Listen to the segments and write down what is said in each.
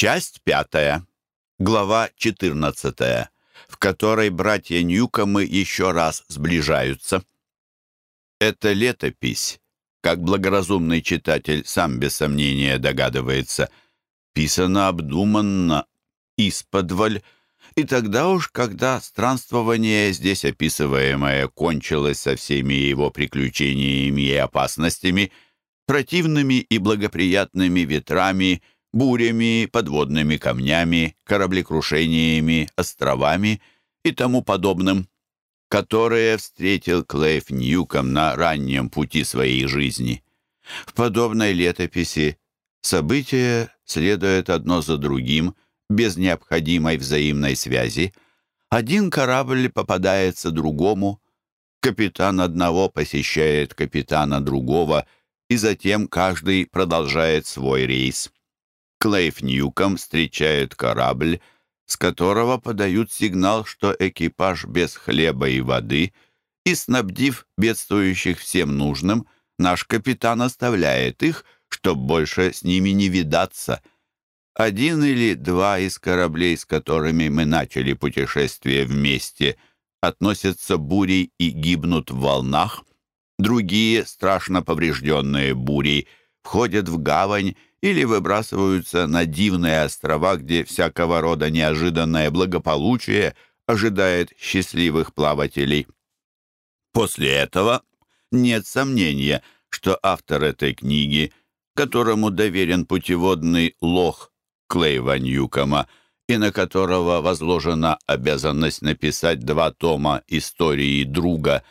Часть пятая. Глава 14, в которой братья Ньюкомы еще раз сближаются. Эта летопись, как благоразумный читатель сам без сомнения догадывается, писана обдуманно, исподволь, и тогда уж, когда странствование, здесь описываемое, кончилось со всеми его приключениями и опасностями, противными и благоприятными ветрами — бурями, подводными камнями, кораблекрушениями, островами и тому подобным, которые встретил Клейф Ньюком на раннем пути своей жизни. В подобной летописи события следуют одно за другим, без необходимой взаимной связи. Один корабль попадается другому, капитан одного посещает капитана другого, и затем каждый продолжает свой рейс. Клейф Ньюком встречает корабль, с которого подают сигнал, что экипаж без хлеба и воды, и, снабдив бедствующих всем нужным, наш капитан оставляет их, чтоб больше с ними не видаться. Один или два из кораблей, с которыми мы начали путешествие вместе, относятся бурей и гибнут в волнах, другие, страшно поврежденные бурей, входят в гавань или выбрасываются на дивные острова, где всякого рода неожиданное благополучие ожидает счастливых плавателей. После этого нет сомнения, что автор этой книги, которому доверен путеводный лох Клейва Ньюкома, и на которого возложена обязанность написать два тома истории друга,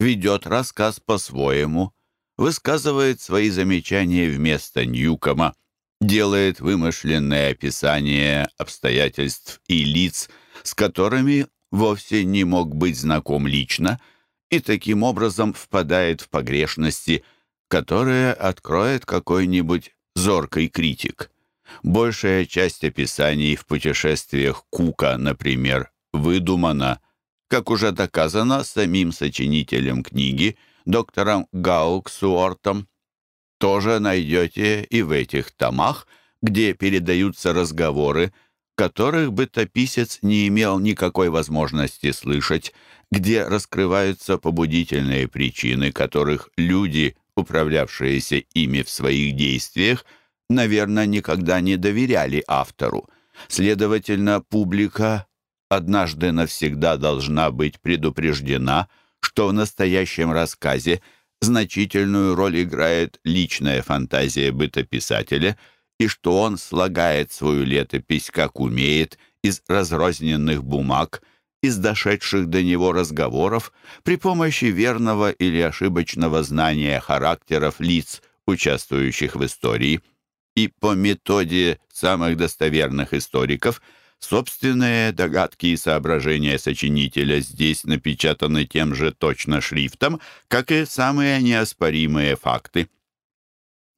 ведет рассказ по-своему – высказывает свои замечания вместо Ньюкома, делает вымышленное описание обстоятельств и лиц, с которыми вовсе не мог быть знаком лично, и таким образом впадает в погрешности, которые откроет какой-нибудь зоркий критик. Большая часть описаний в путешествиях Кука, например, выдумана, как уже доказано самим сочинителем книги – доктором Гауксуортом, тоже найдете и в этих томах, где передаются разговоры, которых бытописец не имел никакой возможности слышать, где раскрываются побудительные причины, которых люди, управлявшиеся ими в своих действиях, наверное, никогда не доверяли автору. Следовательно, публика однажды навсегда должна быть предупреждена – что в настоящем рассказе значительную роль играет личная фантазия бытописателя и что он слагает свою летопись как умеет из разрозненных бумаг, из дошедших до него разговоров при помощи верного или ошибочного знания характеров лиц, участвующих в истории. И по методе самых достоверных историков – Собственные догадки и соображения сочинителя здесь напечатаны тем же точно шрифтом, как и самые неоспоримые факты.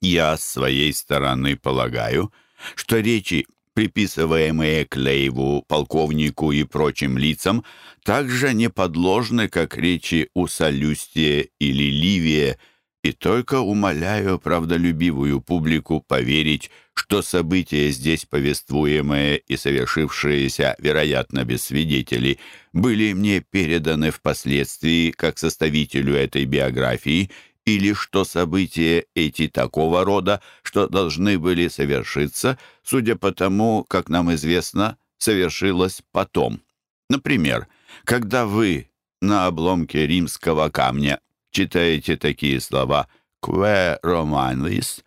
Я с своей стороны полагаю, что речи, приписываемые Клейву, полковнику и прочим лицам, также неподложны, как речи у Солюстия или Ливия, и только умоляю правдолюбивую публику поверить, что события здесь повествуемые и совершившиеся, вероятно, без свидетелей, были мне переданы впоследствии как составителю этой биографии, или что события эти такого рода, что должны были совершиться, судя по тому, как нам известно, совершилось потом. Например, когда вы на обломке римского камня читаете такие слова «que romanis»,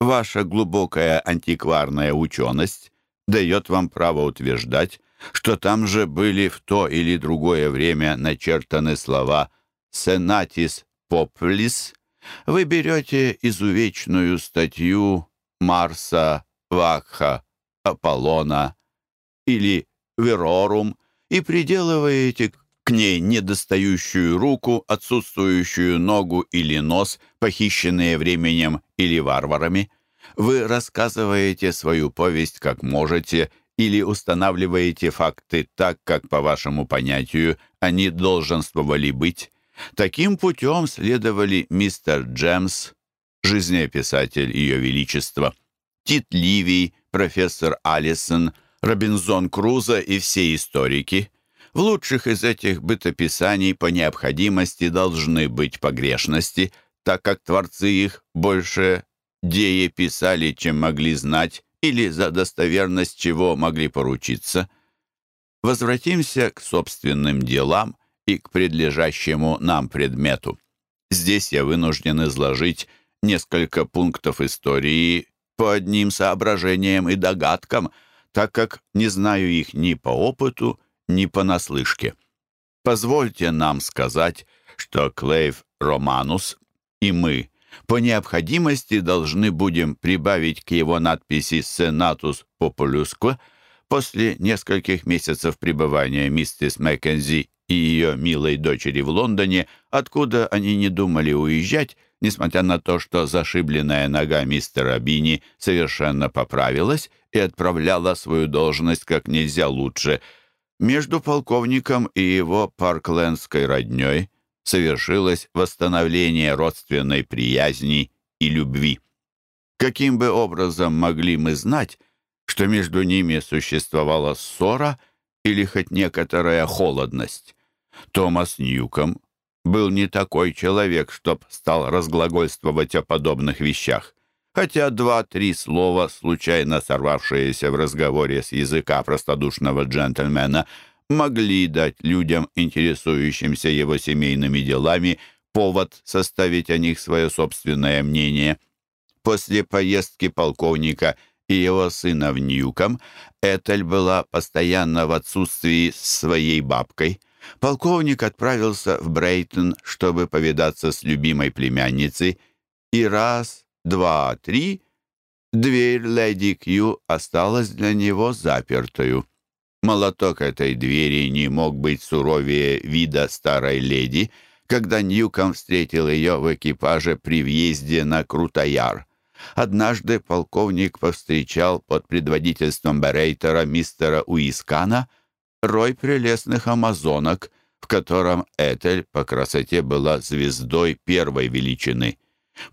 ваша глубокая антикварная ученость дает вам право утверждать, что там же были в то или другое время начертаны слова «senatis poplis», вы берете изувечную статью Марса, Вакха, Аполлона или Верорум и приделываете к ней недостающую руку, отсутствующую ногу или нос, похищенные временем или варварами. Вы рассказываете свою повесть как можете или устанавливаете факты так, как, по вашему понятию, они долженствовали быть. Таким путем следовали мистер Джемс, жизнеописатель Ее Величества, Тит Ливий, профессор Алисон, Робинзон Крузо и все историки. В лучших из этих бытописаний по необходимости должны быть погрешности, так как творцы их больше дея писали, чем могли знать, или за достоверность чего могли поручиться. Возвратимся к собственным делам и к предлежащему нам предмету. Здесь я вынужден изложить несколько пунктов истории по одним соображениям и догадкам, так как не знаю их ни по опыту, ни понаслышке. Позвольте нам сказать, что Клейв Романус и мы по необходимости должны будем прибавить к его надписи «Senatus Populusque» после нескольких месяцев пребывания миссис Маккензи и ее милой дочери в Лондоне, откуда они не думали уезжать, несмотря на то, что зашибленная нога мистера Бини совершенно поправилась и отправляла свою должность как нельзя лучше – между полковником и его парклендской родней совершилось восстановление родственной приязни и любви. Каким бы образом могли мы знать, что между ними существовала ссора или хоть некоторая холодность? Томас Ньюком был не такой человек, чтоб стал разглагольствовать о подобных вещах хотя два-три слова, случайно сорвавшиеся в разговоре с языка простодушного джентльмена, могли дать людям, интересующимся его семейными делами, повод составить о них свое собственное мнение. После поездки полковника и его сына в Ньюком Этель была постоянно в отсутствии с своей бабкой. Полковник отправился в Брейтон, чтобы повидаться с любимой племянницей, и раз, два, три, дверь леди Кью осталась для него запертую. Молоток этой двери не мог быть суровее вида старой леди, когда Ньюком встретил ее в экипаже при въезде на Крутояр. Однажды полковник повстречал под предводительством Берейтера мистера Уискана рой прелестных амазонок, в котором Этель по красоте была звездой первой величины.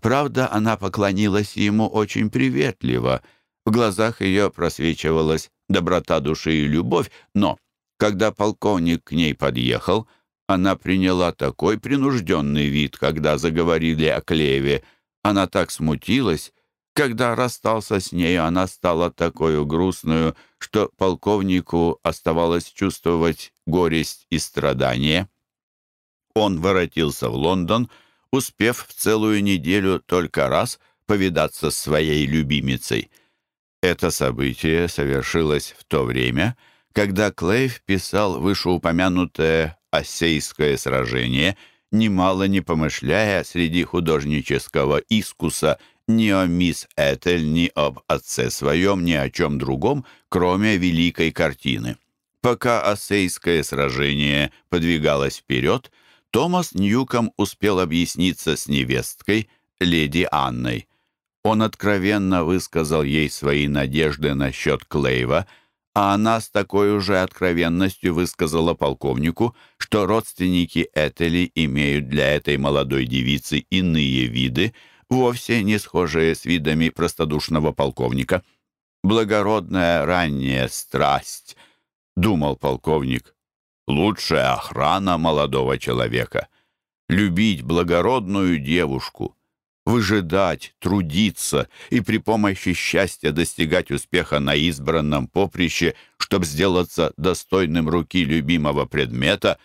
Правда, она поклонилась ему очень приветливо. В глазах ее просвечивалась доброта души и любовь, но, когда полковник к ней подъехал, она приняла такой принужденный вид, когда заговорили о Клеве. Она так смутилась. Когда расстался с нею, она стала такой грустную, что полковнику оставалось чувствовать горесть и страдание. Он воротился в Лондон, успев в целую неделю только раз повидаться с своей любимицей. Это событие совершилось в то время, когда Клейв писал вышеупомянутое «Осейское сражение», немало не помышляя среди художнического искуса ни о мисс Этель, ни об отце своем, ни о чем другом, кроме великой картины. Пока Осейское сражение подвигалось вперед, Томас Ньюком успел объясниться с невесткой, леди Анной. Он откровенно высказал ей свои надежды насчет Клейва, а она с такой уже откровенностью высказала полковнику, что родственники Этели имеют для этой молодой девицы иные виды, вовсе не схожие с видами простодушного полковника. «Благородная ранняя страсть», — думал полковник, лучшая охрана молодого человека. Любить благородную девушку, выжидать, трудиться и при помощи счастья достигать успеха на избранном поприще, чтобы сделаться достойным руки любимого предмета,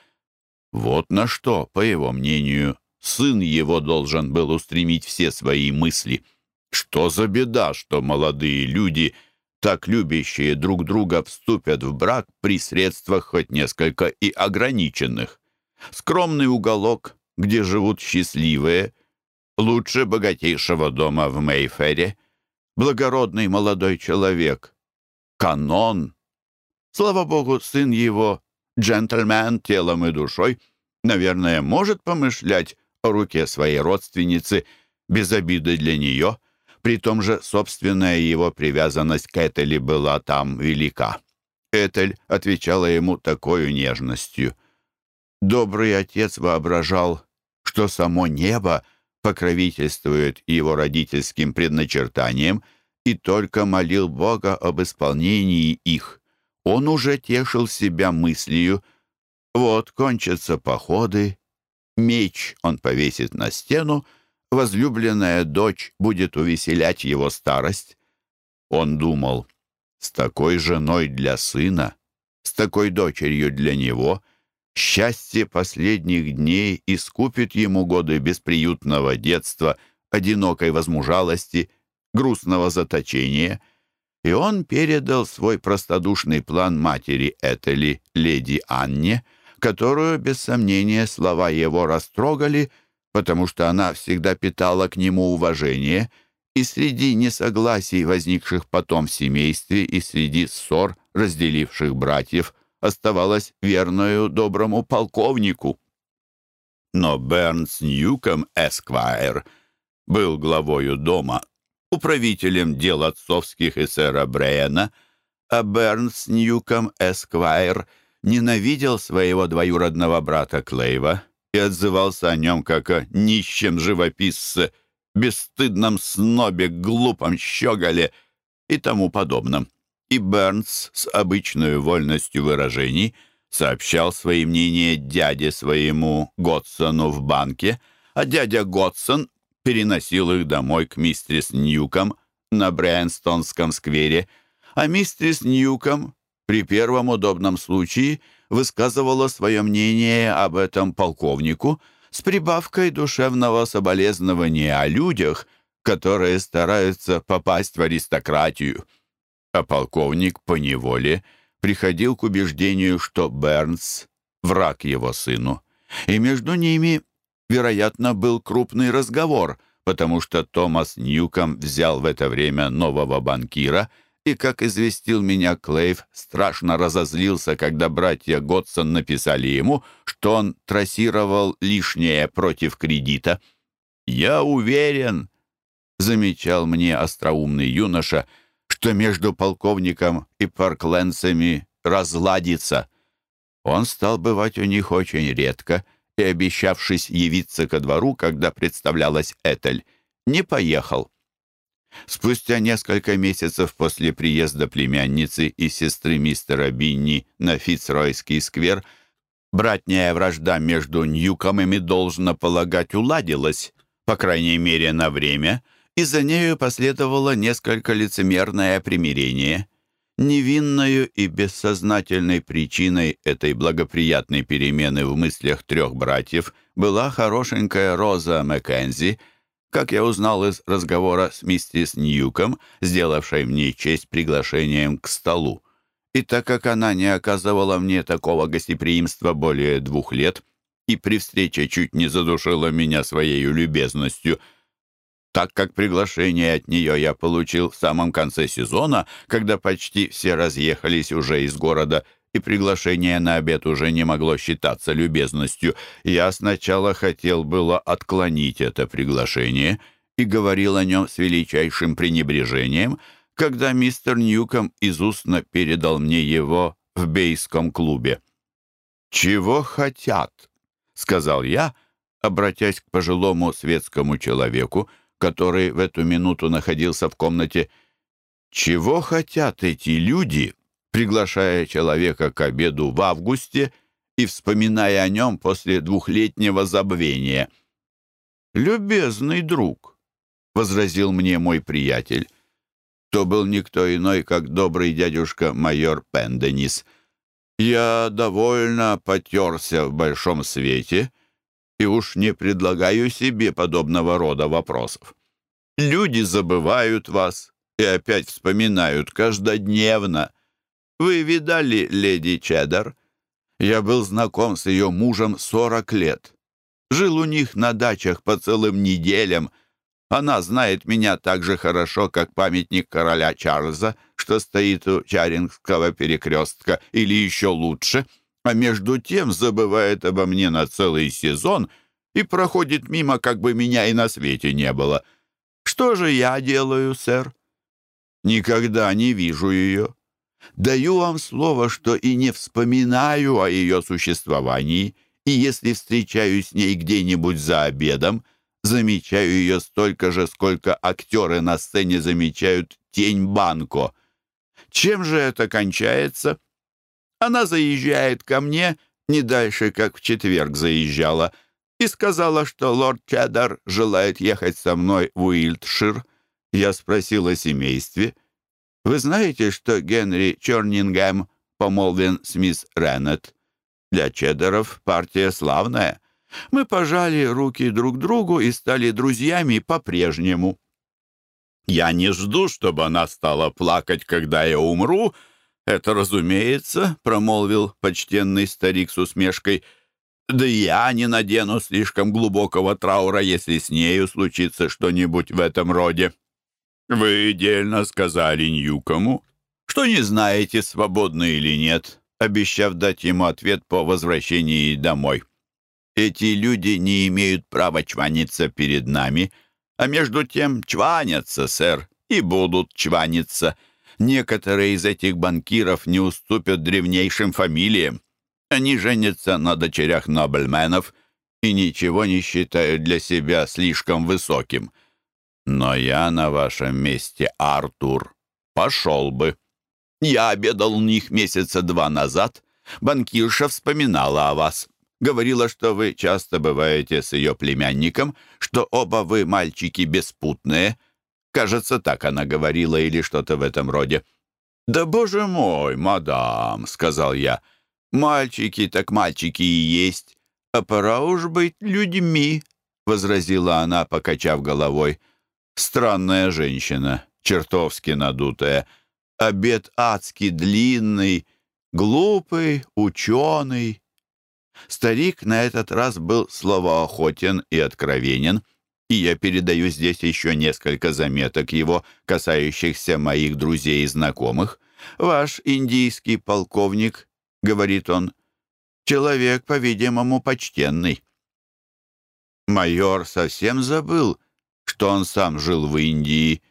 вот на что, по его мнению, сын его должен был устремить все свои мысли. Что за беда, что молодые люди — так любящие друг друга вступят в брак при средствах хоть несколько и ограниченных. Скромный уголок, где живут счастливые, лучше богатейшего дома в Мейфере. Благородный молодой человек. Канон. Слава богу, сын его, джентльмен телом и душой, наверное, может помышлять о руке своей родственницы без обиды для нее — при том же собственная его привязанность к Этели была там велика. Этель отвечала ему такой нежностью. Добрый отец воображал, что само небо покровительствует его родительским предначертаниям и только молил Бога об исполнении их. Он уже тешил себя мыслью, вот кончатся походы, меч он повесит на стену, возлюбленная дочь будет увеселять его старость. Он думал, с такой женой для сына, с такой дочерью для него, счастье последних дней искупит ему годы бесприютного детства, одинокой возмужалости, грустного заточения, и он передал свой простодушный план матери Этели, леди Анне, которую, без сомнения, слова его растрогали, потому что она всегда питала к нему уважение, и среди несогласий, возникших потом в семействе, и среди ссор, разделивших братьев, оставалась верною доброму полковнику. Но Бернс Ньюком Эсквайр был главою дома, управителем дел отцовских и сэра Брейна, а Бернс Ньюком Эсквайр — ненавидел своего двоюродного брата Клейва и отзывался о нем как о нищем живописце, бесстыдном снобе, глупом щеголе и тому подобном. И Бернс с обычной вольностью выражений сообщал свои мнения дяде своему Готсону в банке, а дядя Готсон переносил их домой к мистерис Ньюком на Брэнстонском сквере, а мистерис Ньюком при первом удобном случае высказывала свое мнение об этом полковнику с прибавкой душевного соболезнования о людях, которые стараются попасть в аристократию. А полковник поневоле приходил к убеждению, что Бернс — враг его сыну. И между ними, вероятно, был крупный разговор, потому что Томас Ньюком взял в это время нового банкира — и, как известил меня Клейв, страшно разозлился, когда братья Готсон написали ему, что он трассировал лишнее против кредита. «Я уверен», — замечал мне остроумный юноша, «что между полковником и паркленцами разладится». Он стал бывать у них очень редко и, обещавшись явиться ко двору, когда представлялась Этель, не поехал. Спустя несколько месяцев после приезда племянницы и сестры мистера Бинни на Фицройский сквер братняя вражда между Ньюкомами, должно полагать, уладилась, по крайней мере, на время, и за нею последовало несколько лицемерное примирение. Невинною и бессознательной причиной этой благоприятной перемены в мыслях трех братьев была хорошенькая Роза Маккензи — как я узнал из разговора с миссис Ньюком, сделавшей мне честь приглашением к столу. И так как она не оказывала мне такого гостеприимства более двух лет и при встрече чуть не задушила меня своей любезностью, так как приглашение от нее я получил в самом конце сезона, когда почти все разъехались уже из города и приглашение на обед уже не могло считаться любезностью. Я сначала хотел было отклонить это приглашение и говорил о нем с величайшим пренебрежением, когда мистер Ньюком из устно передал мне его в бейском клубе. «Чего хотят?» — сказал я, обратясь к пожилому светскому человеку, который в эту минуту находился в комнате. «Чего хотят эти люди?» Приглашая человека к обеду в августе и вспоминая о нем после двухлетнего забвения. «Любезный друг», — возразил мне мой приятель, то был никто иной, как добрый дядюшка майор Пенденис. «Я довольно потерся в большом свете и уж не предлагаю себе подобного рода вопросов. Люди забывают вас и опять вспоминают каждодневно. Вы видали леди Чеддер? Я был знаком с ее мужем сорок лет. Жил у них на дачах по целым неделям. Она знает меня так же хорошо, как памятник короля Чарльза, что стоит у Чарингского перекрестка, или еще лучше, а между тем забывает обо мне на целый сезон и проходит мимо, как бы меня и на свете не было. Что же я делаю, сэр? Никогда не вижу ее. Даю вам слово, что и не вспоминаю о ее существовании, и если встречаюсь с ней где-нибудь за обедом, замечаю ее столько же, сколько актеры на сцене замечают тень Банко. Чем же это кончается? Она заезжает ко мне не дальше, как в четверг заезжала, и сказала, что лорд Чеддер желает ехать со мной в Уилтшир. Я спросил о семействе. «Вы знаете, что Генри Чернингем помолвен с мисс Реннет? Для Чеддеров партия славная. Мы пожали руки друг другу и стали друзьями по-прежнему». «Я не жду, чтобы она стала плакать, когда я умру», «Это разумеется», — промолвил почтенный старик с усмешкой, «да я не надену слишком глубокого траура, если с нею случится что-нибудь в этом роде». «Вы дельно сказали Ньюкому, что не знаете, свободны или нет», обещав дать ему ответ по возвращении домой. «Эти люди не имеют права чваниться перед нами, а между тем чванятся, сэр, и будут чваниться». Некоторые из этих банкиров не уступят древнейшим фамилиям. Они женятся на дочерях нобельменов и ничего не считают для себя слишком высоким. Но я на вашем месте, Артур, пошел бы. Я обедал у них месяца два назад. Банкирша вспоминала о вас. Говорила, что вы часто бываете с ее племянником, что оба вы мальчики беспутные — Кажется, так она говорила или что-то в этом роде. «Да, боже мой, мадам», — сказал я, — «мальчики так мальчики и есть, а пора уж быть людьми», — возразила она, покачав головой. «Странная женщина, чертовски надутая, обед адски длинный, глупый, ученый». Старик на этот раз был словоохотен и откровенен — и я передаю здесь еще несколько заметок его, касающихся моих друзей и знакомых. «Ваш индийский полковник», — говорит он, — «человек, по-видимому, почтенный». Майор совсем забыл, что он сам жил в Индии,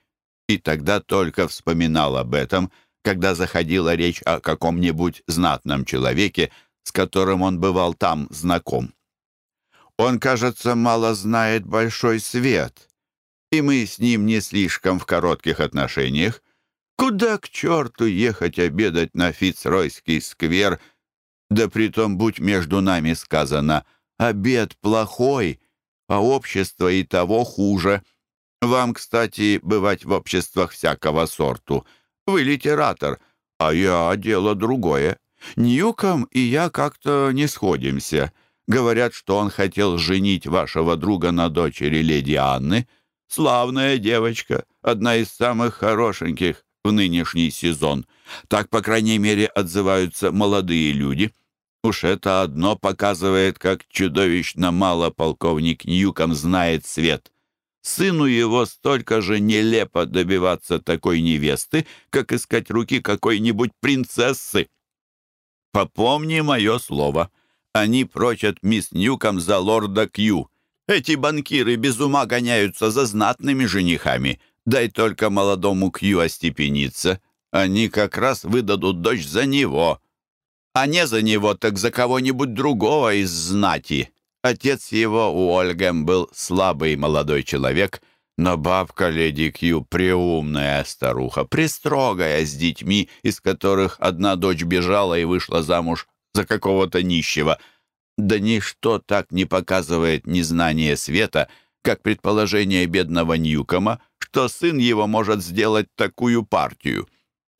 и тогда только вспоминал об этом, когда заходила речь о каком-нибудь знатном человеке, с которым он бывал там знаком. Он, кажется, мало знает большой свет, и мы с ним не слишком в коротких отношениях. Куда к черту ехать обедать на Фицройский сквер? Да притом, будь между нами сказано, обед плохой, а общество и того хуже. Вам, кстати, бывать в обществах всякого сорту. Вы литератор, а я дело другое. Ньюком и я как-то не сходимся». Говорят, что он хотел женить вашего друга на дочери леди Анны. Славная девочка, одна из самых хорошеньких в нынешний сезон. Так, по крайней мере, отзываются молодые люди. Уж это одно показывает, как чудовищно мало полковник Ньюком знает свет. Сыну его столько же нелепо добиваться такой невесты, как искать руки какой-нибудь принцессы. Попомни мое слово — они прочат мисс Ньюком за лорда Кью. Эти банкиры без ума гоняются за знатными женихами. Дай только молодому Кью остепениться. Они как раз выдадут дочь за него. А не за него, так за кого-нибудь другого из знати. Отец его, Уольгем, был слабый молодой человек, но бабка леди Кью преумная старуха, пристрогая с детьми, из которых одна дочь бежала и вышла замуж за какого-то нищего. Да ничто так не показывает незнание света, как предположение бедного Ньюкома, что сын его может сделать такую партию.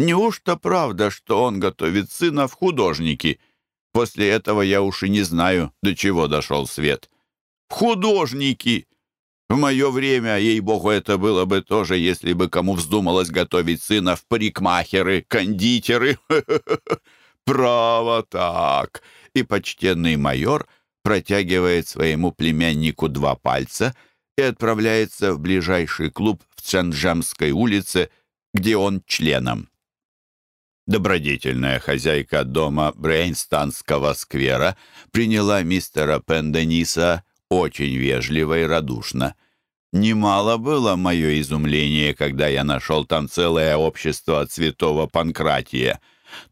Неужто правда, что он готовит сына в художники? После этого я уж и не знаю, до чего дошел свет. Художники! В мое время, ей-богу, это было бы тоже, если бы кому вздумалось готовить сына в парикмахеры, кондитеры. «Право так!» И почтенный майор протягивает своему племяннику два пальца и отправляется в ближайший клуб в Ценджамской улице, где он членом. Добродетельная хозяйка дома Брейнстанского сквера приняла мистера Пендениса очень вежливо и радушно. Немало было мое изумление, когда я нашел там целое общество святого Панкратия.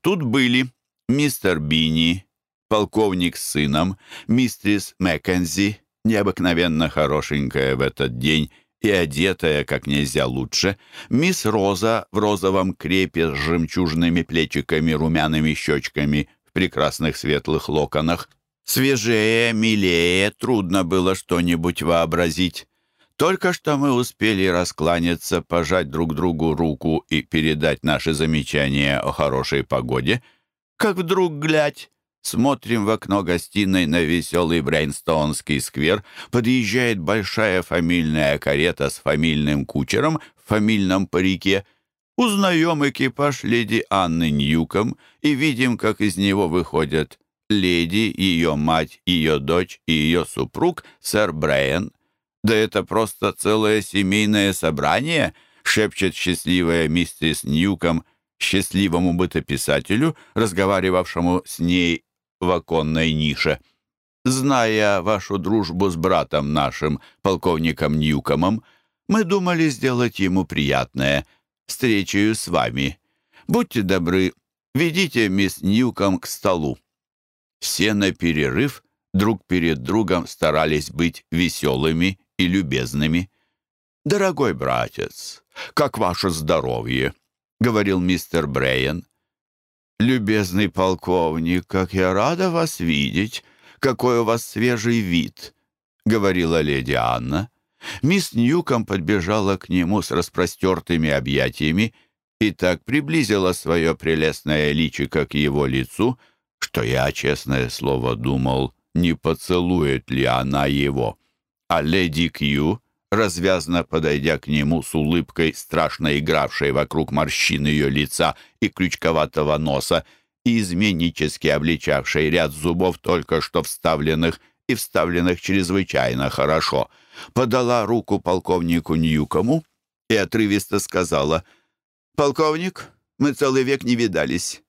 Тут были мистер Бини, полковник с сыном, мистрис Маккензи, необыкновенно хорошенькая в этот день и одетая как нельзя лучше, мисс Роза в розовом крепе с жемчужными плечиками, румяными щечками, в прекрасных светлых локонах. Свежее, милее, трудно было что-нибудь вообразить. Только что мы успели раскланяться, пожать друг другу руку и передать наши замечания о хорошей погоде, как вдруг, глядь, Смотрим в окно гостиной на веселый Брейнстоунский сквер. Подъезжает большая фамильная карета с фамильным кучером в фамильном парике. Узнаем экипаж леди Анны Ньюком и видим, как из него выходят леди, ее мать, ее дочь и ее супруг, сэр Брейн. Да это просто целое семейное собрание, шепчет счастливая миссис Ньюком счастливому бытописателю, разговаривавшему с ней в оконной нише. Зная вашу дружбу с братом нашим, полковником Ньюкомом, мы думали сделать ему приятное встречею с вами. Будьте добры, ведите мисс Ньюком к столу». Все на перерыв друг перед другом старались быть веселыми и любезными. «Дорогой братец, как ваше здоровье?» — говорил мистер Брейен. «Любезный полковник, как я рада вас видеть! Какой у вас свежий вид!» — говорила леди Анна. Мисс Ньюком подбежала к нему с распростертыми объятиями и так приблизила свое прелестное личико к его лицу, что я, честное слово, думал, не поцелует ли она его. А леди Кью развязно подойдя к нему с улыбкой, страшно игравшей вокруг морщин ее лица и крючковатого носа, и изменнически обличавшей ряд зубов, только что вставленных и вставленных чрезвычайно хорошо, подала руку полковнику Ньюкому и отрывисто сказала «Полковник, мы целый век не видались».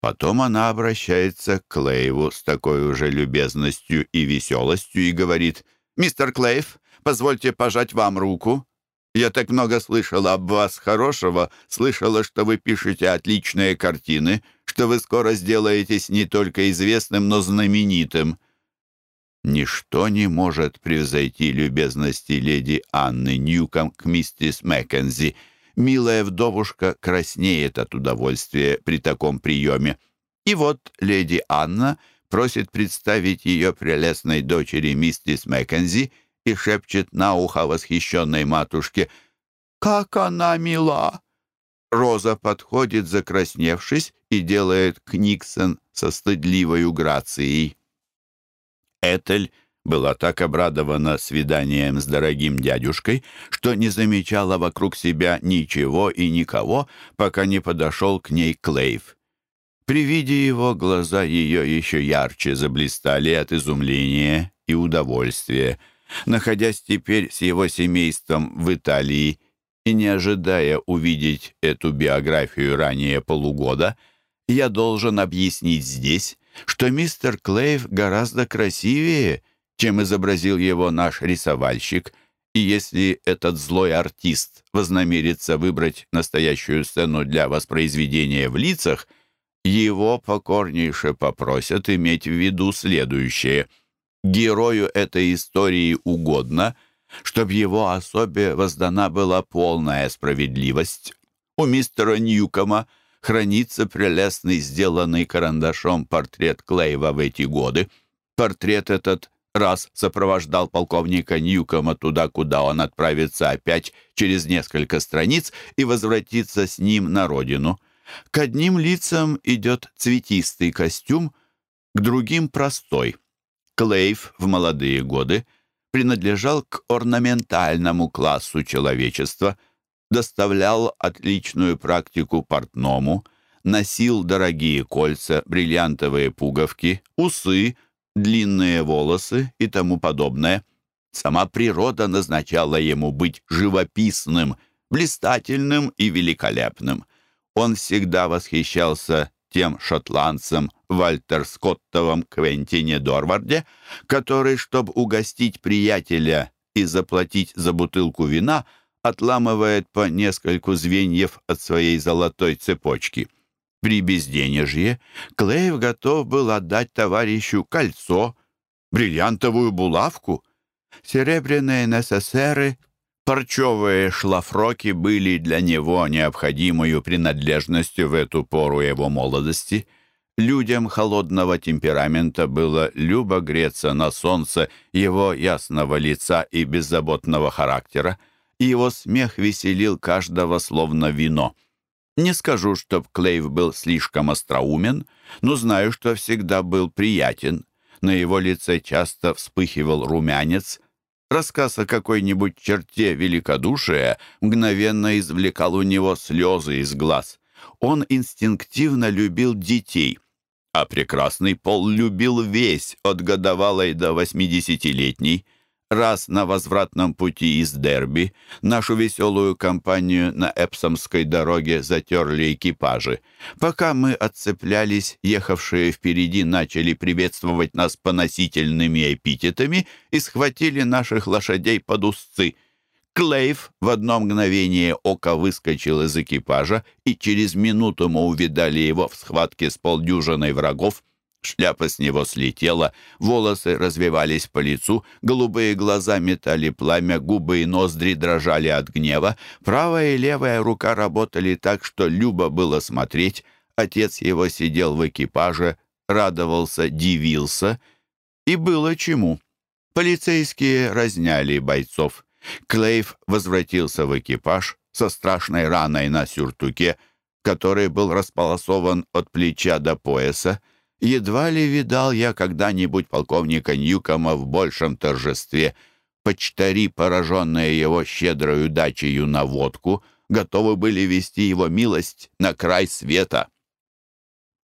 Потом она обращается к Клейву с такой уже любезностью и веселостью и говорит «Мистер Клейв, Позвольте пожать вам руку. Я так много слышала об вас хорошего, слышала, что вы пишете отличные картины, что вы скоро сделаетесь не только известным, но знаменитым». Ничто не может превзойти любезности леди Анны Ньюком к миссис Маккензи. Милая вдовушка краснеет от удовольствия при таком приеме. И вот леди Анна просит представить ее прелестной дочери миссис Маккензи — и шепчет на ухо восхищенной матушке «Как она мила!» Роза подходит, закрасневшись, и делает Книксон со стыдливой грацией. Этель была так обрадована свиданием с дорогим дядюшкой, что не замечала вокруг себя ничего и никого, пока не подошел к ней Клейв. При виде его глаза ее еще ярче заблистали от изумления и удовольствия. Находясь теперь с его семейством в Италии и не ожидая увидеть эту биографию ранее полугода, я должен объяснить здесь, что мистер Клейв гораздо красивее, чем изобразил его наш рисовальщик, и если этот злой артист вознамерится выбрать настоящую сцену для воспроизведения в лицах, его покорнейше попросят иметь в виду следующее — Герою этой истории угодно, чтобы его особе воздана была полная справедливость. У мистера Ньюкома хранится прелестный, сделанный карандашом портрет Клейва в эти годы. Портрет этот раз сопровождал полковника Ньюкома туда, куда он отправится опять через несколько страниц и возвратится с ним на родину. К одним лицам идет цветистый костюм, к другим — простой — Клейв в молодые годы принадлежал к орнаментальному классу человечества, доставлял отличную практику портному, носил дорогие кольца, бриллиантовые пуговки, усы, длинные волосы и тому подобное. Сама природа назначала ему быть живописным, блистательным и великолепным. Он всегда восхищался тем шотландцем Вальтер Скоттовом Квентине Дорварде, который, чтобы угостить приятеля и заплатить за бутылку вина, отламывает по нескольку звеньев от своей золотой цепочки. При безденежье Клейв готов был отдать товарищу кольцо, бриллиантовую булавку Серебряные НССРы, парчевые шлафроки были для него необходимой принадлежностью в эту пору его молодости. Людям холодного темперамента было любо греться на солнце его ясного лица и беззаботного характера, и его смех веселил каждого словно вино. Не скажу, чтоб Клейв был слишком остроумен, но знаю, что всегда был приятен. На его лице часто вспыхивал румянец. Рассказ о какой-нибудь черте великодушия мгновенно извлекал у него слезы из глаз. Он инстинктивно любил детей — а прекрасный пол любил весь, от годовалой до восьмидесятилетней. Раз на возвратном пути из Дерби нашу веселую компанию на Эпсомской дороге затерли экипажи. Пока мы отцеплялись, ехавшие впереди начали приветствовать нас поносительными эпитетами и схватили наших лошадей под узцы — Клейв в одно мгновение ока выскочил из экипажа, и через минуту мы увидали его в схватке с полдюжиной врагов. Шляпа с него слетела, волосы развивались по лицу, голубые глаза метали пламя, губы и ноздри дрожали от гнева. Правая и левая рука работали так, что любо было смотреть. Отец его сидел в экипаже, радовался, дивился. И было чему. Полицейские разняли бойцов. Клейв возвратился в экипаж со страшной раной на сюртуке, который был располосован от плеча до пояса. Едва ли видал я когда-нибудь полковника Ньюкома в большем торжестве. Почтари, пораженные его щедрою дачею на водку, готовы были вести его милость на край света.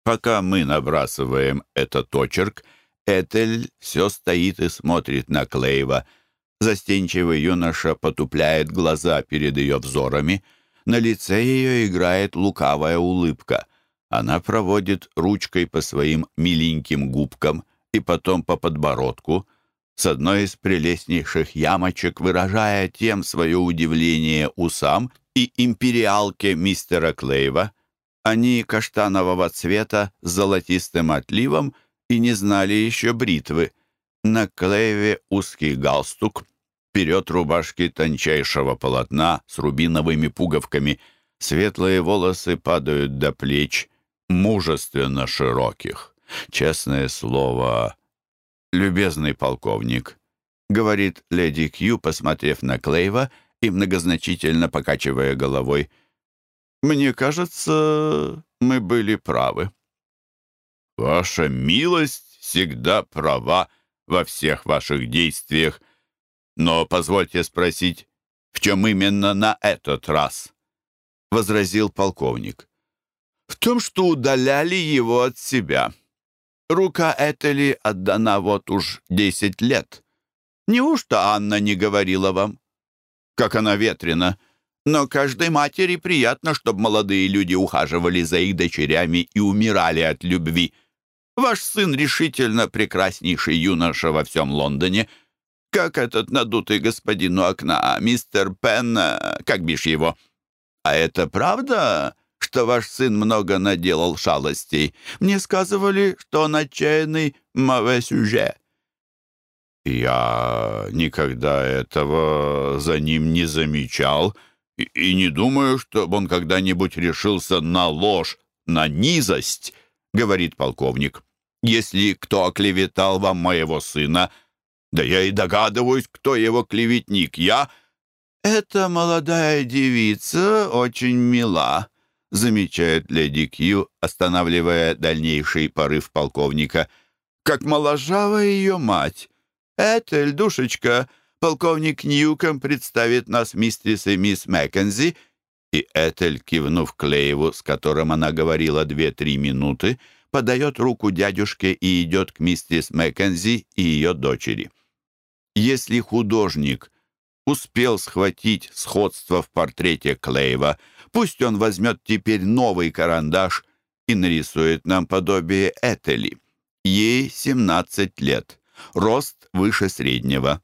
Пока мы набрасываем этот очерк, Этель все стоит и смотрит на Клейва — Застенчивый юноша потупляет глаза перед ее взорами. На лице ее играет лукавая улыбка. Она проводит ручкой по своим миленьким губкам и потом по подбородку, с одной из прелестнейших ямочек, выражая тем свое удивление усам и империалке мистера Клейва. Они каштанового цвета с золотистым отливом и не знали еще бритвы. На Клейве узкий галстук, Вперед рубашки тончайшего полотна с рубиновыми пуговками. Светлые волосы падают до плеч, мужественно широких. Честное слово, любезный полковник, говорит леди Кью, посмотрев на Клейва и многозначительно покачивая головой. Мне кажется, мы были правы. Ваша милость всегда права во всех ваших действиях, но позвольте спросить, в чем именно на этот раз? Возразил полковник. В том, что удаляли его от себя. Рука Этели отдана вот уж десять лет. Неужто Анна не говорила вам? Как она ветрена. Но каждой матери приятно, чтобы молодые люди ухаживали за их дочерями и умирали от любви. Ваш сын решительно прекраснейший юноша во всем Лондоне — как этот надутый господин у окна, мистер Пен, как бишь его? А это правда, что ваш сын много наделал шалостей? Мне сказывали, что он отчаянный маве сюже». «Я никогда этого за ним не замечал и, и не думаю, чтобы он когда-нибудь решился на ложь, на низость», — говорит полковник. «Если кто оклеветал вам моего сына, — да я и догадываюсь, кто его клеветник. Я... «Эта молодая девица очень мила», — замечает леди Кью, останавливая дальнейший порыв полковника. «Как моложава ее мать. Этель, душечка, полковник Ньюком представит нас мистерис и мисс Маккензи». И Этель, кивнув Клееву, с которым она говорила две-три минуты, подает руку дядюшке и идет к мистерис Маккензи и ее дочери. Если художник успел схватить сходство в портрете Клейва, пусть он возьмет теперь новый карандаш и нарисует нам подобие Этели. Ей 17 лет, рост выше среднего.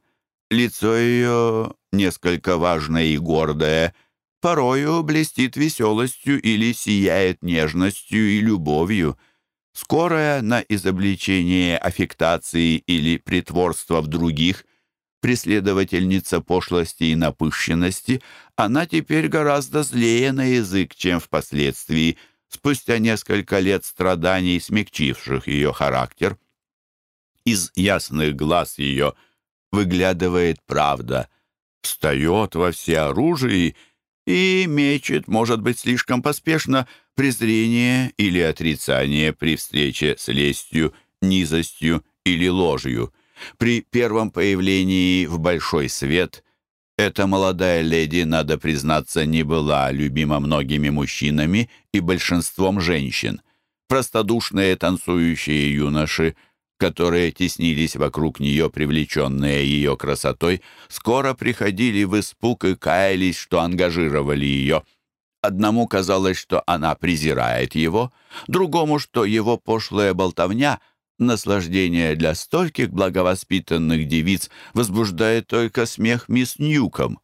Лицо ее несколько важное и гордое, порою блестит веселостью или сияет нежностью и любовью. Скорая на изобличение аффектации или притворства в других – преследовательница пошлости и напыщенности, она теперь гораздо злее на язык, чем впоследствии, спустя несколько лет страданий, смягчивших ее характер. Из ясных глаз ее выглядывает правда, встает во всеоружии и мечет, может быть, слишком поспешно, презрение или отрицание при встрече с лестью, низостью или ложью. При первом появлении в большой свет эта молодая леди, надо признаться, не была любима многими мужчинами и большинством женщин. Простодушные танцующие юноши, которые теснились вокруг нее, привлеченные ее красотой, скоро приходили в испуг и каялись, что ангажировали ее. Одному казалось, что она презирает его, другому, что его пошлая болтовня — Наслаждение для стольких благовоспитанных девиц возбуждает только смех мисс Ньюком.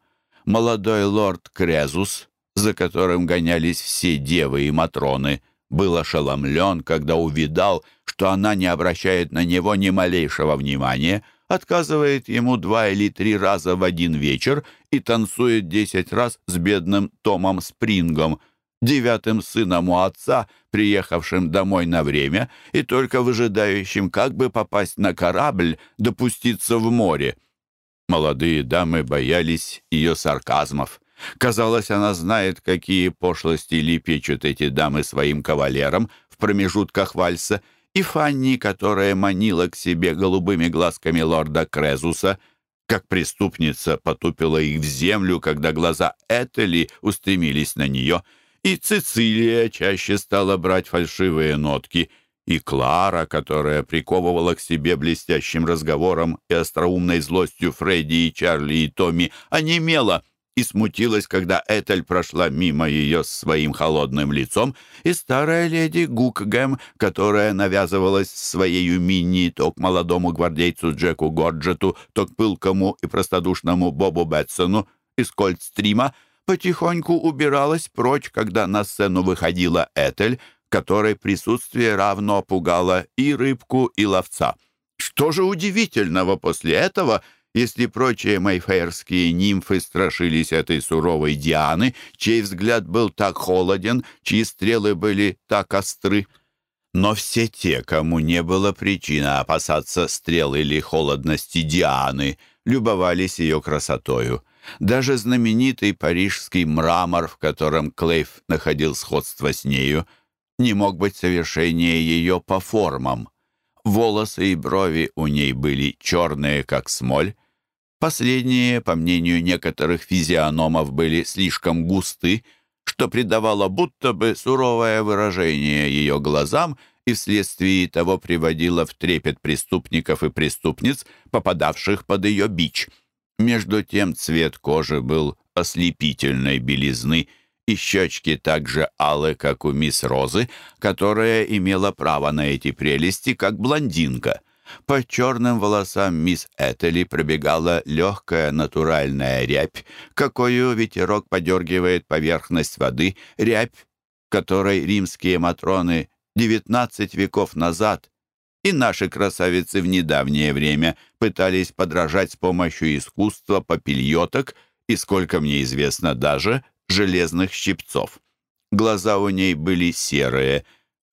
Молодой лорд Крезус, за которым гонялись все девы и матроны, был ошеломлен, когда увидал, что она не обращает на него ни малейшего внимания, отказывает ему два или три раза в один вечер и танцует десять раз с бедным Томом Спрингом — девятым сыном у отца, приехавшим домой на время и только выжидающим, как бы попасть на корабль, допуститься в море. Молодые дамы боялись ее сарказмов. Казалось, она знает, какие пошлости лепечут эти дамы своим кавалерам в промежутках вальса, и Фанни, которая манила к себе голубыми глазками лорда Крезуса, как преступница потупила их в землю, когда глаза Этели устремились на нее — и Цицилия чаще стала брать фальшивые нотки, и Клара, которая приковывала к себе блестящим разговором и остроумной злостью Фредди и Чарли и Томми, онемела и смутилась, когда Этель прошла мимо ее с своим холодным лицом, и старая леди Гукгэм, которая навязывалась своей Минни то к молодому гвардейцу Джеку Горджету, то к пылкому и простодушному Бобу Бетсону из Кольдстрима, потихоньку убиралась прочь, когда на сцену выходила Этель, которой присутствие равно пугало и рыбку, и ловца. Что же удивительного после этого, если прочие майфейрские нимфы страшились этой суровой Дианы, чей взгляд был так холоден, чьи стрелы были так остры? Но все те, кому не было причины опасаться стрел или холодности Дианы, любовались ее красотою. Даже знаменитый парижский мрамор, в котором Клейф находил сходство с нею, не мог быть совершеннее ее по формам. Волосы и брови у ней были черные, как смоль. Последние, по мнению некоторых физиономов, были слишком густы, что придавало будто бы суровое выражение ее глазам и вследствие того приводило в трепет преступников и преступниц, попадавших под ее бич — между тем цвет кожи был ослепительной белизны, и щечки так же алы, как у мисс Розы, которая имела право на эти прелести, как блондинка. По черным волосам мисс Этели пробегала легкая натуральная рябь, какую ветерок подергивает поверхность воды, рябь, которой римские матроны девятнадцать веков назад и наши красавицы в недавнее время пытались подражать с помощью искусства попельоток и, сколько мне известно, даже железных щипцов. Глаза у ней были серые,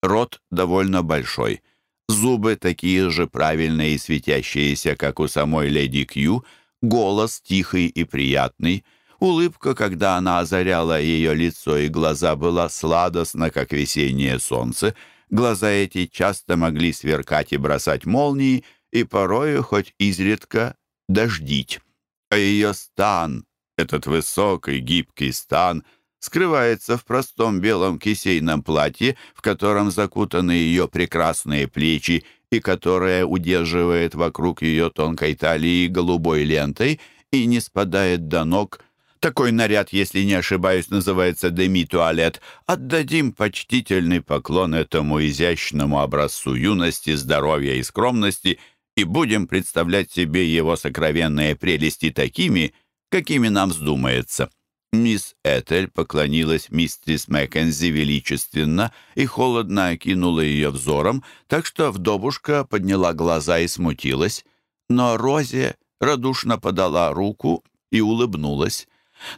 рот довольно большой, зубы такие же правильные и светящиеся, как у самой леди Кью, голос тихий и приятный, улыбка, когда она озаряла ее лицо и глаза, была сладостна, как весеннее солнце — Глаза эти часто могли сверкать и бросать молнии, и порою, хоть изредка, дождить. А ее стан, этот высокий, гибкий стан, скрывается в простом белом кисейном платье, в котором закутаны ее прекрасные плечи и которое удерживает вокруг ее тонкой талии голубой лентой и не спадает до ног, такой наряд, если не ошибаюсь, называется деми-туалет. Отдадим почтительный поклон этому изящному образцу юности, здоровья и скромности и будем представлять себе его сокровенные прелести такими, какими нам вздумается». Мисс Этель поклонилась мистерис Маккензи величественно и холодно окинула ее взором, так что вдовушка подняла глаза и смутилась. Но Розе радушно подала руку и улыбнулась.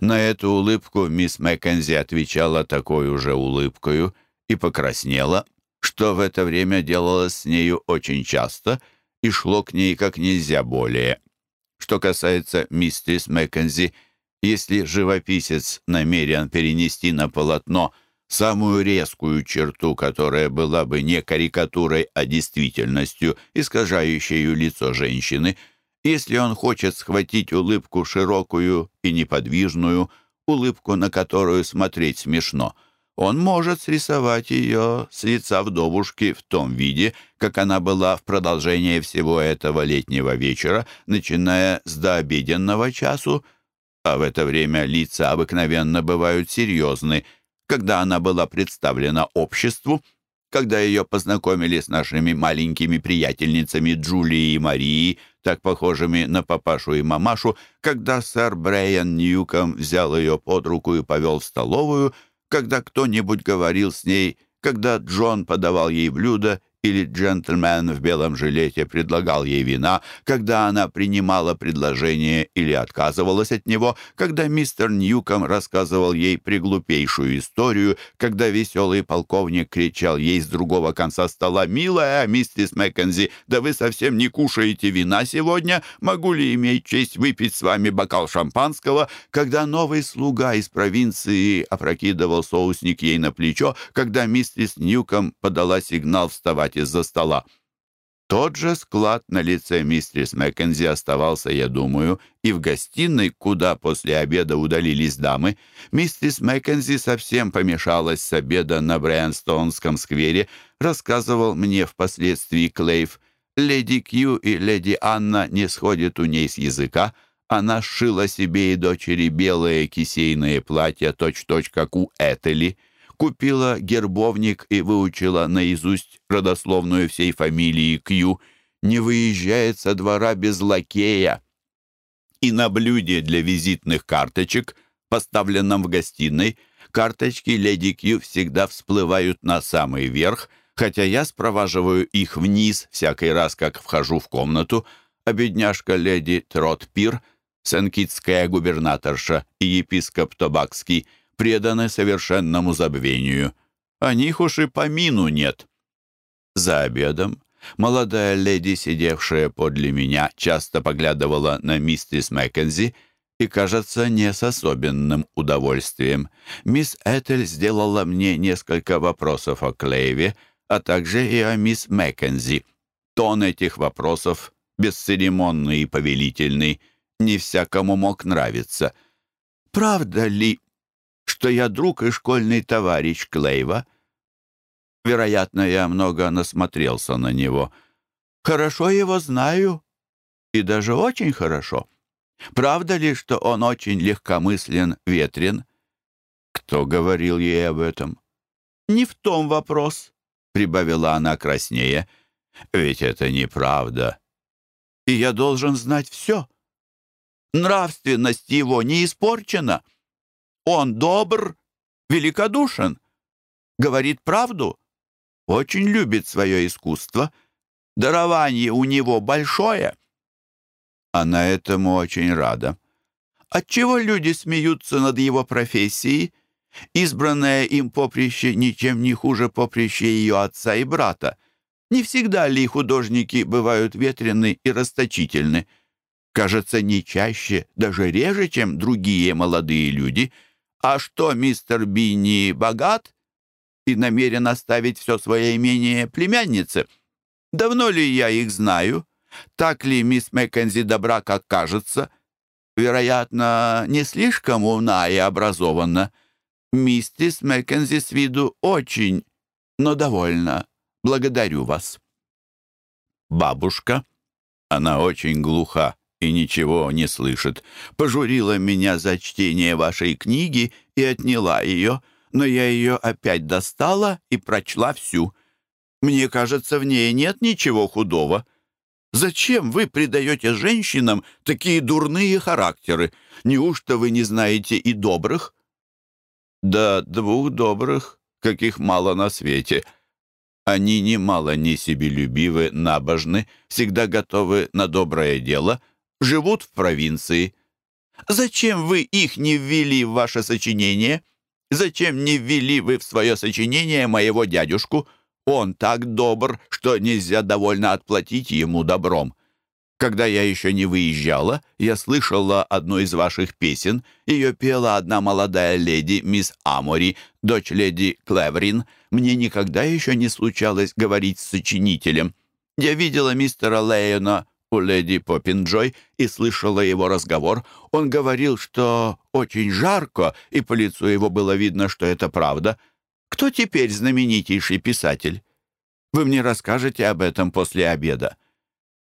На эту улыбку мисс Маккензи отвечала такой уже улыбкою и покраснела, что в это время делалось с нею очень часто и шло к ней как нельзя более. Что касается миссис Маккензи, если живописец намерен перенести на полотно самую резкую черту, которая была бы не карикатурой, а действительностью, искажающей лицо женщины, если он хочет схватить улыбку широкую и неподвижную, улыбку, на которую смотреть смешно, он может срисовать ее с лица вдовушки в том виде, как она была в продолжение всего этого летнего вечера, начиная с дообеденного часу, а в это время лица обыкновенно бывают серьезны, когда она была представлена обществу, когда ее познакомили с нашими маленькими приятельницами Джулией и Марией, так похожими на папашу и мамашу, когда сэр Брайан Ньюком взял ее под руку и повел в столовую, когда кто-нибудь говорил с ней, когда Джон подавал ей блюдо или джентльмен в белом жилете предлагал ей вина, когда она принимала предложение или отказывалась от него, когда мистер Ньюком рассказывал ей приглупейшую историю, когда веселый полковник кричал ей с другого конца стола «Милая миссис Маккензи, да вы совсем не кушаете вина сегодня? Могу ли иметь честь выпить с вами бокал шампанского?» Когда новый слуга из провинции опрокидывал соусник ей на плечо, когда миссис Ньюком подала сигнал вставать встать из-за стола. Тот же склад на лице мистерис Маккензи оставался, я думаю, и в гостиной, куда после обеда удалились дамы. Мистерис Маккензи совсем помешалась с обеда на Брайанстонском сквере, рассказывал мне впоследствии Клейв. Леди Кью и леди Анна не сходят у ней с языка. Она сшила себе и дочери белые кисейные платья, точь-точь, как у Этели — купила гербовник и выучила наизусть родословную всей фамилии Кью, не выезжает со двора без лакея. И на блюде для визитных карточек, поставленном в гостиной, карточки леди Кью всегда всплывают на самый верх, хотя я спроваживаю их вниз всякий раз, как вхожу в комнату, а бедняжка леди Тротпир, сенкитская губернаторша и епископ Тобакский — преданы совершенному забвению. О них уж и помину нет. За обедом молодая леди, сидевшая подле меня, часто поглядывала на миссис Маккензи и, кажется, не с особенным удовольствием. Мисс Этель сделала мне несколько вопросов о Клейве, а также и о мисс Маккензи. Тон этих вопросов, бесцеремонный и повелительный, не всякому мог нравиться. «Правда ли, что я друг и школьный товарищ Клейва. Вероятно, я много насмотрелся на него. Хорошо его знаю, и даже очень хорошо. Правда ли, что он очень легкомыслен, ветрен? Кто говорил ей об этом? Не в том вопрос, прибавила она краснее. Ведь это неправда. И я должен знать все. Нравственность его не испорчена. Он добр, великодушен, говорит правду, очень любит свое искусство. Дарование у него большое. Она этому очень рада. Отчего люди смеются над его профессией? Избранное им поприще ничем не хуже поприща ее отца и брата. Не всегда ли художники бывают ветрены и расточительны? Кажется, не чаще, даже реже, чем другие молодые люди — «А что, мистер Бинни богат и намерен оставить все свое имение племяннице? Давно ли я их знаю? Так ли мисс Маккензи добра, как кажется? Вероятно, не слишком умна и образована. Миссис Маккензи с виду очень, но довольна. Благодарю вас». Бабушка, она очень глуха, и ничего не слышит. Пожурила меня за чтение вашей книги и отняла ее, но я ее опять достала и прочла всю. Мне кажется, в ней нет ничего худого. Зачем вы придаете женщинам такие дурные характеры? Неужто вы не знаете и добрых? Да, двух добрых, каких мало на свете. Они немало не себелюбивы, набожны, всегда готовы на доброе дело — живут в провинции. Зачем вы их не ввели в ваше сочинение? Зачем не ввели вы в свое сочинение моего дядюшку? Он так добр, что нельзя довольно отплатить ему добром. Когда я еще не выезжала, я слышала одну из ваших песен. Ее пела одна молодая леди, мисс Амори, дочь леди Клеврин. Мне никогда еще не случалось говорить с сочинителем. Я видела мистера Лейона у леди Поппинджой и слышала его разговор. Он говорил, что очень жарко, и по лицу его было видно, что это правда. Кто теперь знаменитейший писатель? Вы мне расскажете об этом после обеда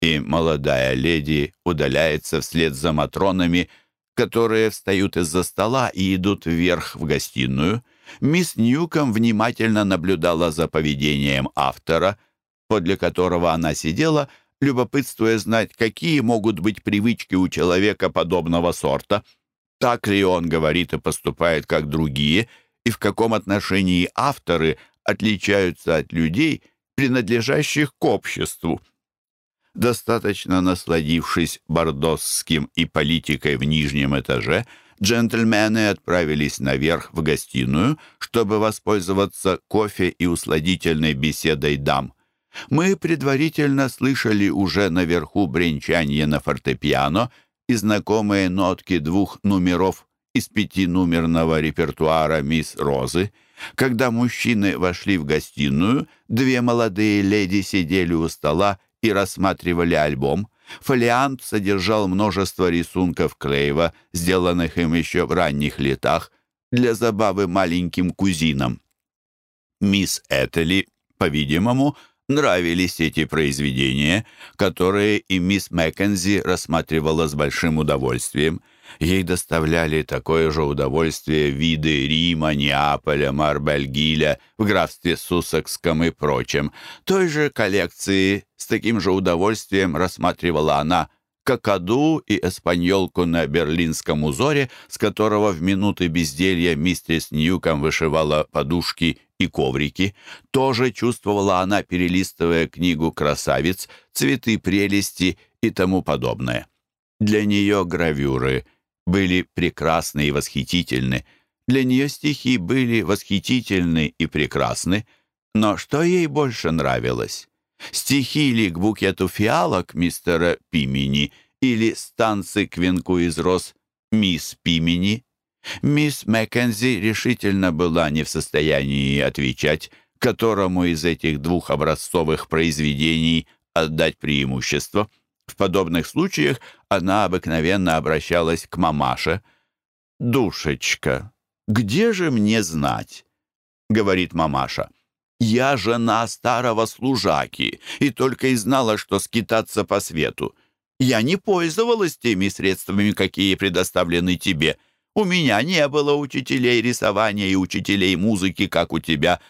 и молодая леди удаляется вслед за матронами, которые встают из-за стола и идут вверх в гостиную. Мисс Ньюком внимательно наблюдала за поведением автора, подле которого она сидела, любопытствуя знать, какие могут быть привычки у человека подобного сорта. Так ли он говорит и поступает, как другие, и в каком отношении авторы отличаются от людей, принадлежащих к обществу достаточно насладившись бордосским и политикой в нижнем этаже, джентльмены отправились наверх в гостиную, чтобы воспользоваться кофе и усладительной беседой дам. Мы предварительно слышали уже наверху бренчанье на фортепиано и знакомые нотки двух номеров из пятинумерного репертуара «Мисс Розы». Когда мужчины вошли в гостиную, две молодые леди сидели у стола и рассматривали альбом. Фолиант содержал множество рисунков Клейва, сделанных им еще в ранних летах, для забавы маленьким кузинам. Мисс Этели, по-видимому, нравились эти произведения, которые и мисс Маккензи рассматривала с большим удовольствием – Ей доставляли такое же удовольствие виды Рима, Неаполя, Марбельгиля в графстве Суссекском и прочем. Той же коллекции с таким же удовольствием рассматривала она какаду и эспаньолку на берлинском узоре, с которого в минуты безделья мистерс Ньюком вышивала подушки и коврики. Тоже чувствовала она, перелистывая книгу «Красавиц», «Цветы прелести» и тому подобное. Для нее гравюры — были прекрасны и восхитительны. Для нее стихи были восхитительны и прекрасны. Но что ей больше нравилось? Стихи ли к букету фиалок мистера Пимени или станцы к венку из роз мисс Пимени? Мисс Маккензи решительно была не в состоянии отвечать, которому из этих двух образцовых произведений отдать преимущество — в подобных случаях она обыкновенно обращалась к мамаше. «Душечка, где же мне знать?» — говорит мамаша. «Я жена старого служаки и только и знала, что скитаться по свету. Я не пользовалась теми средствами, какие предоставлены тебе. У меня не было учителей рисования и учителей музыки, как у тебя.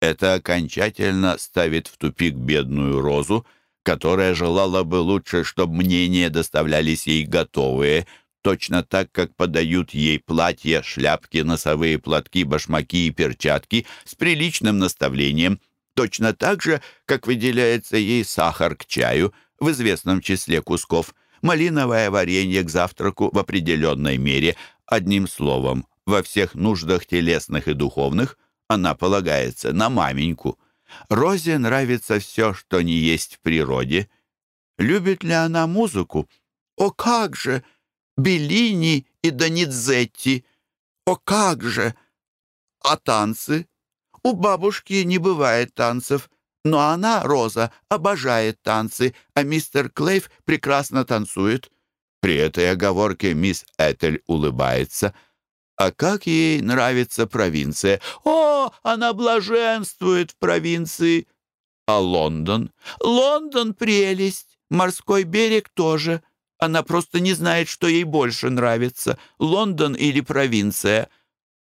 Это окончательно ставит в тупик бедную Розу, — которая желала бы лучше, чтобы мнения доставлялись ей готовые, точно так, как подают ей платья, шляпки, носовые платки, башмаки и перчатки с приличным наставлением, точно так же, как выделяется ей сахар к чаю в известном числе кусков, малиновое варенье к завтраку в определенной мере, одним словом, во всех нуждах телесных и духовных она полагается на маменьку. Розе нравится все, что не есть в природе. Любит ли она музыку? О, как же! Беллини и Донидзетти! О, как же! А танцы? У бабушки не бывает танцев, но она, Роза, обожает танцы, а мистер Клейв прекрасно танцует. При этой оговорке мисс Этель улыбается — а как ей нравится провинция? О, она блаженствует в провинции. А Лондон? Лондон — прелесть. Морской берег тоже. Она просто не знает, что ей больше нравится, Лондон или провинция.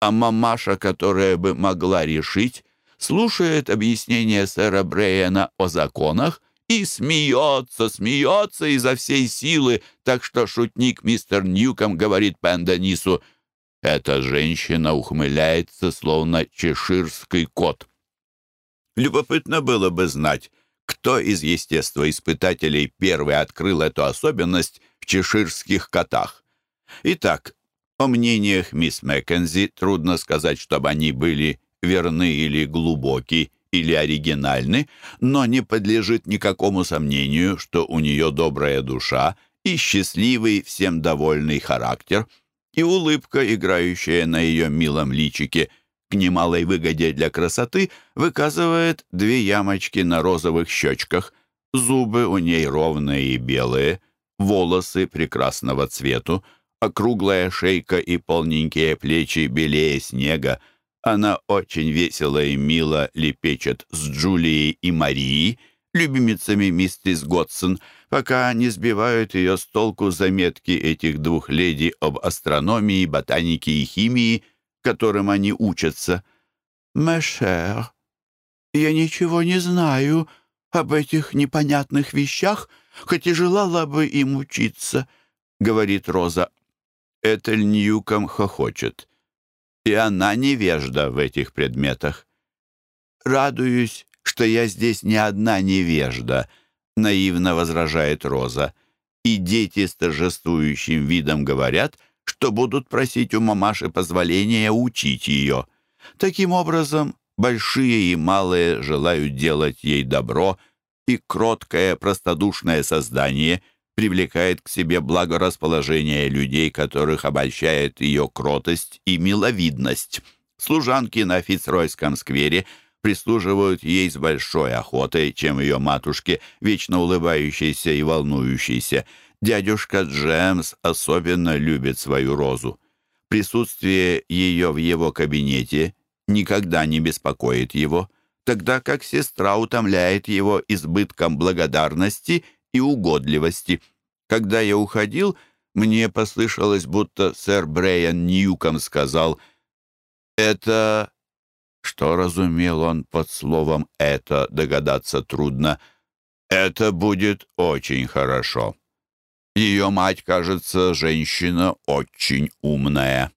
А мамаша, которая бы могла решить, слушает объяснение сэра Брейена о законах и смеется, смеется изо всей силы, так что шутник мистер Ньюком говорит Пенденису — эта женщина ухмыляется, словно чеширский кот. Любопытно было бы знать, кто из естествоиспытателей первый открыл эту особенность в чеширских котах. Итак, по мнениях мисс Маккензи, трудно сказать, чтобы они были верны или глубоки, или оригинальны, но не подлежит никакому сомнению, что у нее добрая душа и счастливый, всем довольный характер, и улыбка, играющая на ее милом личике, к немалой выгоде для красоты, выказывает две ямочки на розовых щечках, зубы у ней ровные и белые, волосы прекрасного цвету, округлая шейка и полненькие плечи белее снега. Она очень весело и мило лепечет с Джулией и Марией, любимицами миссис Годсон, пока не сбивают ее с толку заметки этих двух леди об астрономии, ботанике и химии, которым они учатся. «Мэшер, я ничего не знаю об этих непонятных вещах, хоть и желала бы им учиться», — говорит Роза. Этель Ньюком хохочет. И она невежда в этих предметах. «Радуюсь, что я здесь не одна невежда», — наивно возражает Роза. «И дети с торжествующим видом говорят, что будут просить у мамаши позволения учить ее. Таким образом, большие и малые желают делать ей добро, и кроткое, простодушное создание — привлекает к себе благорасположение людей, которых обольщает ее кротость и миловидность. Служанки на Фицройском сквере прислуживают ей с большой охотой, чем ее матушке, вечно улыбающейся и волнующейся. Дядюшка Джемс особенно любит свою розу. Присутствие ее в его кабинете никогда не беспокоит его, тогда как сестра утомляет его избытком благодарности и угодливости. Когда я уходил, мне послышалось, будто сэр Брейан Ньюком сказал «Это...» Что разумел он под словом «это» догадаться трудно. «Это будет очень хорошо». Ее мать, кажется, женщина очень умная.